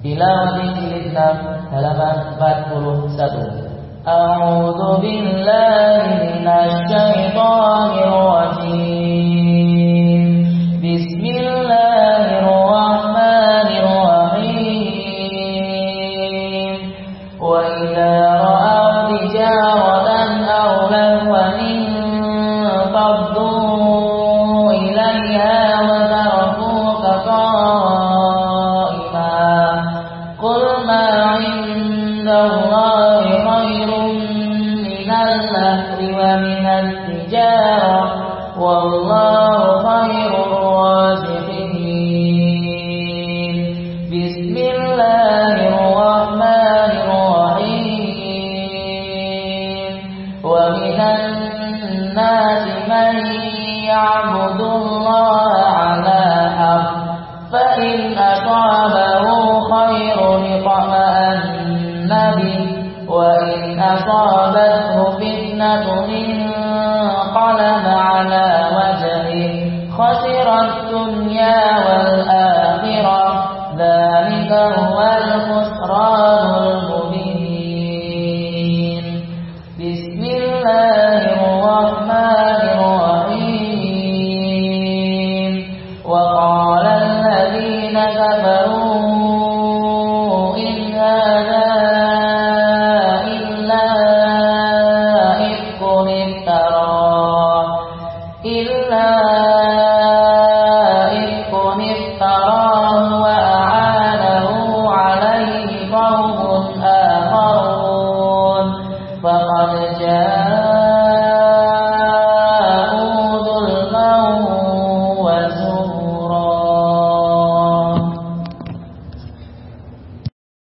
Tilawah jilid 6 halaman 41 A'udzu billahi minasy syaithanir rajim Bismillahirrahmanirrahim Wa idza ra'aw tijaratan aw lahwan faddu التجارة والله خير الرازقين. بسم الله الرحمن الرحيم. ومن الناس من يعبد الله على حق فإن أصابه خير اطمأن به وإن أصابته فتنة انقلب على وجهه. خسر الدنيا والآخرة. ذلك هو الخسران المبين. بسم الله الرحمن الرحيم. وقال الذين كفروا إلا إفقا افتراه وأعانه عليه قوم آخرون جاءوا